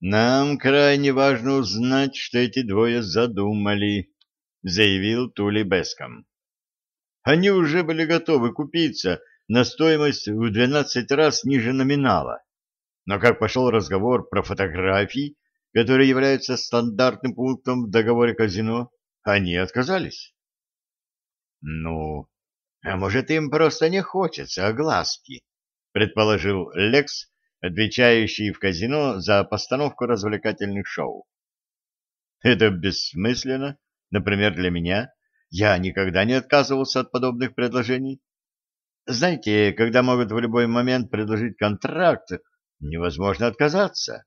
«Нам крайне важно узнать, что эти двое задумали», — заявил Тули Беском. Они уже были готовы купиться на стоимость в 12 раз ниже номинала. Но как пошел разговор про фотографии, которые являются стандартным пунктом в договоре казино, они отказались. «Ну, а может, им просто не хочется огласки?» — предположил Лекс, отвечающий в казино за постановку развлекательных шоу. Это бессмысленно, например, для меня. Я никогда не отказывался от подобных предложений. Знаете, когда могут в любой момент предложить контракт, невозможно отказаться.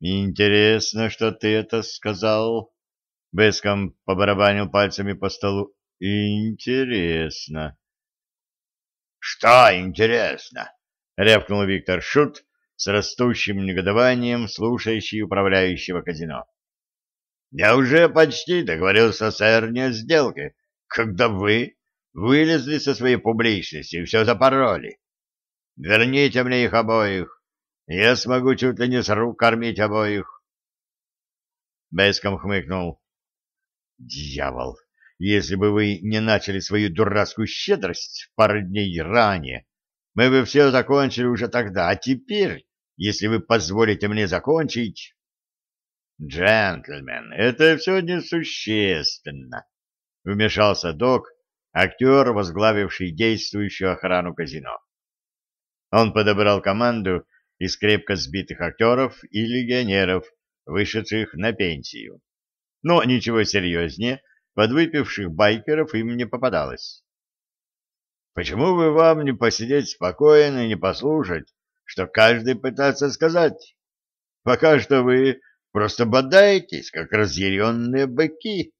Интересно, что ты это сказал. Беском побарабанил пальцами по столу. Интересно. Что интересно? Рявкнул Виктор Шут с растущим негодованием, слушающий управляющего казино. Я уже почти договорился с Эрни о сделке, когда вы вылезли со своей публичности и все запороли. Верните мне их обоих. Я смогу чуть ли не с рук кормить обоих. Беском хмыкнул. Дьявол, если бы вы не начали свою дурацкую щедрость пару дней ранее, мы бы все закончили уже тогда, а теперь, если вы позволите мне закончить... Джентльмен, это все несущественно, — вмешался док, актер, возглавивший действующую охрану казино. Он подобрал команду из крепко сбитых актеров и легионеров, вышедших на пенсию. Но ничего серьезнее подвыпивших байкеров им не попадалось. Почему бы вам не посидеть спокойно и не послушать, что каждый пытается сказать? Пока что вы просто бодаетесь, как разъяренные быки.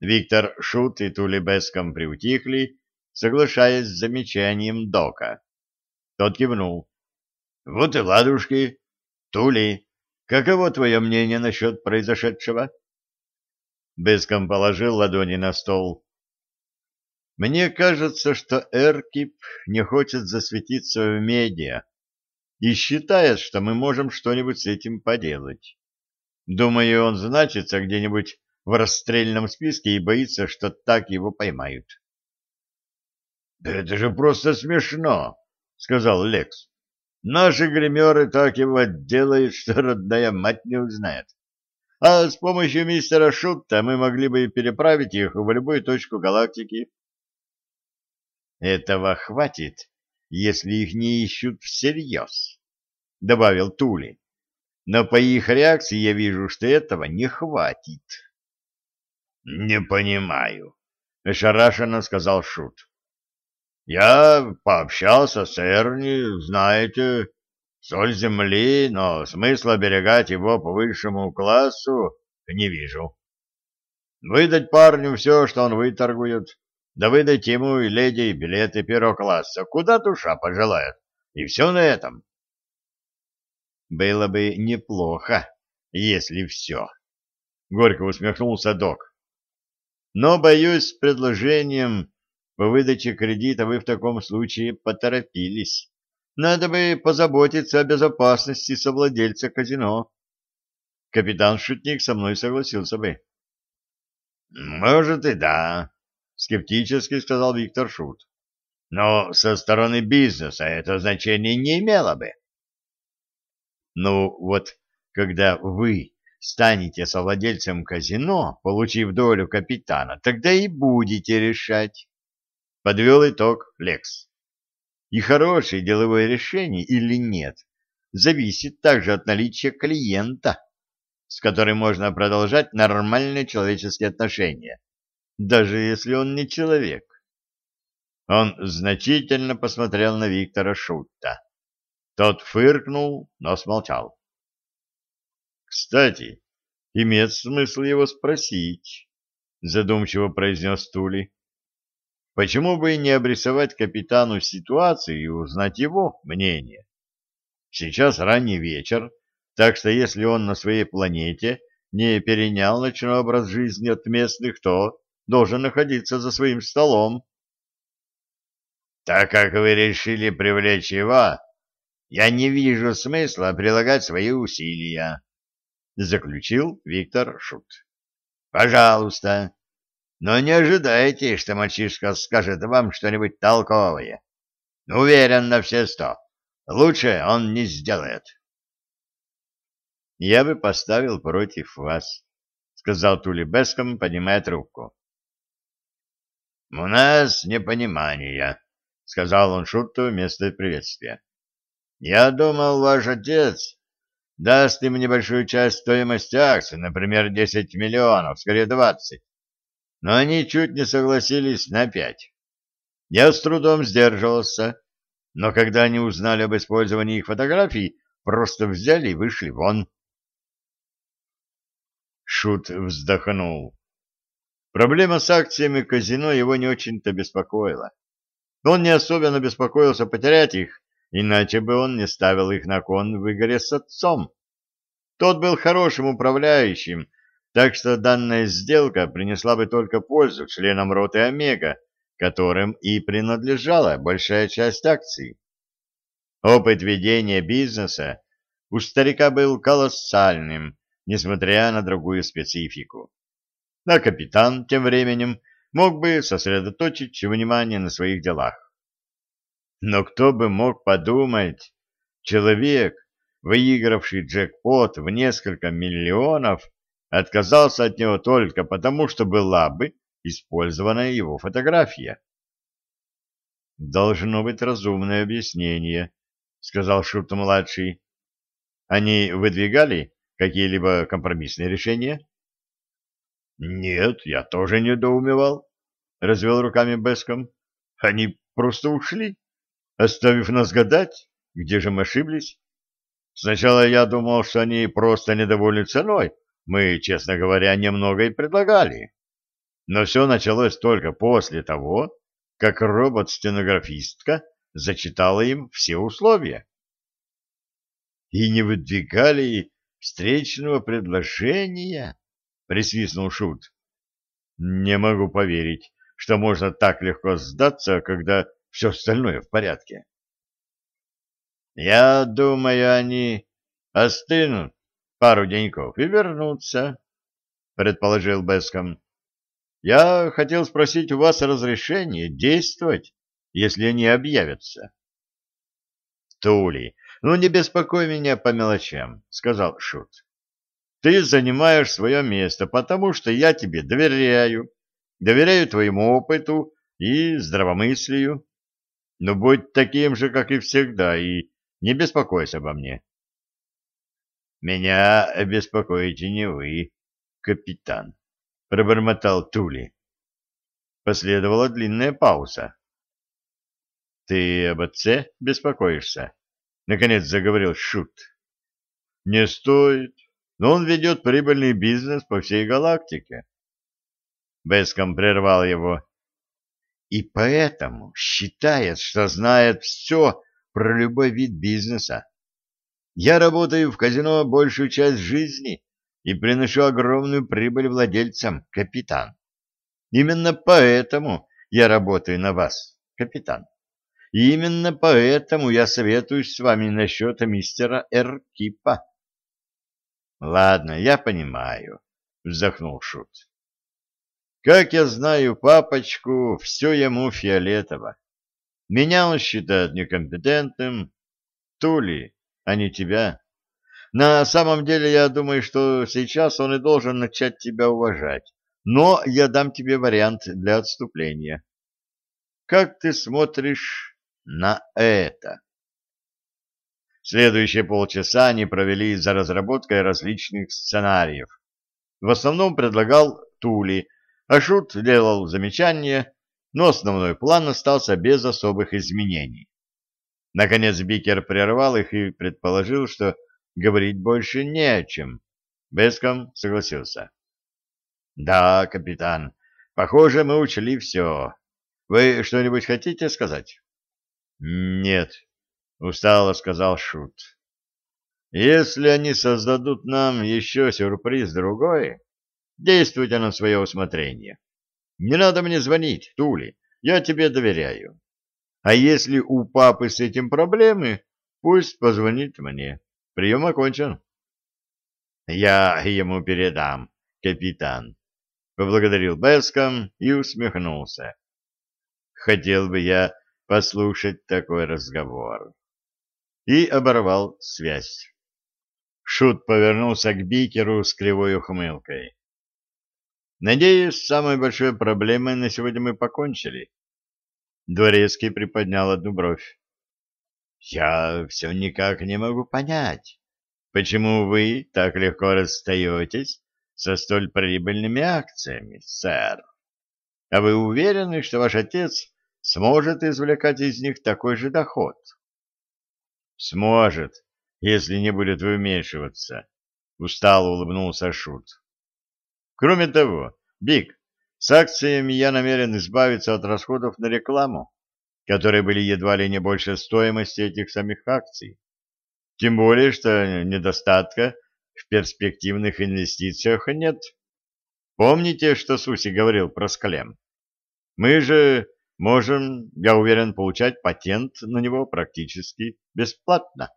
Виктор Шут и Тули Беском приутихли, соглашаясь с замечанием Дока. Тот кивнул. — Вот и ладушки. Тули, каково твое мнение насчет произошедшего? Беском положил ладони на стол. Мне кажется, что Эркип не хочет засветиться в медиа и считает, что мы можем что-нибудь с этим поделать. Думаю, он значится где-нибудь в расстрельном списке и боится, что так его поймают. — Да это же просто смешно, — сказал Лекс. — Наши гримеры так его отделают, что родная мать не узнает. А с помощью мистера Шутта мы могли бы переправить их в любую точку галактики. Этого хватит, если их не ищут всерьез, — добавил Тули. Но по их реакции я вижу, что этого не хватит. — Не понимаю, — ошарашенно сказал Шут. — Я пообщался с Эрни, знаете, соль земли, но смысла оберегать его по высшему классу не вижу. Выдать парню все, что он выторгует, да выдать ему и леди билеты первого класса, куда душа пожелает. И все на этом. Было бы неплохо, если все. Горько усмехнулся док. Но, боюсь, с предложением по выдаче кредита вы в таком случае поторопились. Надо бы позаботиться о безопасности совладельца казино. Капитан Шутник со мной согласился бы. — Может и да, скептически сказал Виктор Шут. Но со стороны бизнеса это значение не имело бы. Ну вот, когда вы станете совладельцем казино, получив долю капитана, тогда и будете решать. Подвел итог Лекс. И хорошее деловое решение или нет, зависит также от наличия клиента, с которым можно продолжать нормальные человеческие отношения даже если он не человек. Он значительно посмотрел на Виктора Шутта. Тот фыркнул, но смолчал. «Кстати, имеет смысл его спросить», — задумчиво произнес Тули. «Почему бы не обрисовать капитану ситуацию и узнать его мнение? Сейчас ранний вечер, так что если он на своей планете не перенял ночной образ жизни от местных, то должен находиться за своим столом. Так как вы решили привлечь его, я не вижу смысла прилагать свои усилия, — заключил Виктор Шут. — Пожалуйста, но не ожидайте, что мальчишка скажет вам что-нибудь толковое. Уверен на все сто. Лучше он не сделает. — Я бы поставил против вас, — сказал Тули Беском, поднимая трубку. — У нас непонимание, — сказал он Шуту вместо приветствия. — Я думал, ваш отец даст им небольшую часть стоимости акций, например, 10 миллионов, скорее 20. Но они чуть не согласились на 5. Я с трудом сдерживался, но когда они узнали об использовании их фотографий, просто взяли и вышли вон. Шут вздохнул. Проблема с акциями казино его не очень-то беспокоила. Он не особенно беспокоился потерять их, иначе бы он не ставил их на кон в игре с отцом. Тот был хорошим управляющим, так что данная сделка принесла бы только пользу членам роты Омега, которым и принадлежала большая часть акций. Опыт ведения бизнеса у старика был колоссальным, несмотря на другую специфику. А капитан тем временем мог бы сосредоточить внимание на своих делах. Но кто бы мог подумать, человек, выигравший джекпот в несколько миллионов, отказался от него только потому, что была бы использована его фотография. «Должно быть разумное объяснение», — сказал Шут-младший. «Они выдвигали какие-либо компромиссные решения?» «Нет, я тоже недоумевал», — развел руками Беском. «Они просто ушли, оставив нас гадать, где же мы ошиблись. Сначала я думал, что они просто недовольны ценой. Мы, честно говоря, немного и предлагали. Но все началось только после того, как робот-стенографистка зачитала им все условия. И не выдвигали встречного предложения, присвистнул Шут. Не могу поверить, что можно так легко сдаться, когда все остальное в порядке. Я думаю, они остынут пару деньков и вернутся, предположил Беском. Я хотел спросить у вас разрешение действовать, если они объявятся. Тули, ну не беспокой меня по мелочам, сказал Шут. Ты занимаешь свое место, потому что я тебе доверяю, доверяю твоему опыту и здравомыслию. Но будь таким же, как и всегда, и не беспокойся обо мне. Меня беспокоите не вы, капитан, пробормотал Тули. Последовала длинная пауза. Ты об отце беспокоишься? Наконец заговорил Шут. Не стоит но он ведет прибыльный бизнес по всей галактике. Беском прервал его. И поэтому считает, что знает все про любой вид бизнеса. Я работаю в казино большую часть жизни и приношу огромную прибыль владельцам, капитан. Именно поэтому я работаю на вас, капитан. И именно поэтому я советуюсь с вами насчет мистера Эркипа. Ладно, я понимаю, вздохнул Шут. Как я знаю папочку, все ему фиолетово. Меня он считает некомпетентным, Тули, а не тебя. На самом деле, я думаю, что сейчас он и должен начать тебя уважать. Но я дам тебе вариант для отступления. Как ты смотришь на это? Следующие полчаса они провели за разработкой различных сценариев. В основном предлагал Тули, а Шут делал замечания, но основной план остался без особых изменений. Наконец Бикер прервал их и предположил, что говорить больше не о чем. Беском согласился. — Да, капитан, похоже, мы учли все. Вы что-нибудь хотите сказать? — Нет, устало сказал Шут. Если они создадут нам еще сюрприз другой, действуйте на свое усмотрение. Не надо мне звонить, Тули, я тебе доверяю. А если у папы с этим проблемы, Пусть позвонит мне. Прием окончен. Я ему передам, капитан. Поблагодарил Беском и усмехнулся. Хотел бы я послушать такой разговор. И оборвал связь. Шут повернулся к Бикеру с кривой ухмылкой. Надеюсь, самой большой проблемой на сегодня мы покончили. Дворецкий приподнял одну бровь. Я все никак не могу понять, почему вы так легко расстаетесь со столь прибыльными акциями, сэр. А вы уверены, что ваш отец сможет извлекать из них такой же доход? Сможет, если не будет вмешиваться, устало улыбнулся Шут. Кроме того, Биг, с акциями я намерен избавиться от расходов на рекламу которые были едва ли не больше стоимости этих самих акций. Тем более, что недостатка в перспективных инвестициях нет. Помните, что Суси говорил про склем? Мы же можем, я уверен, получать патент на него практически бесплатно.